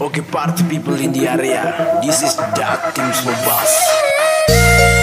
Okay, party people in the area. This is Dark Teams for Bass.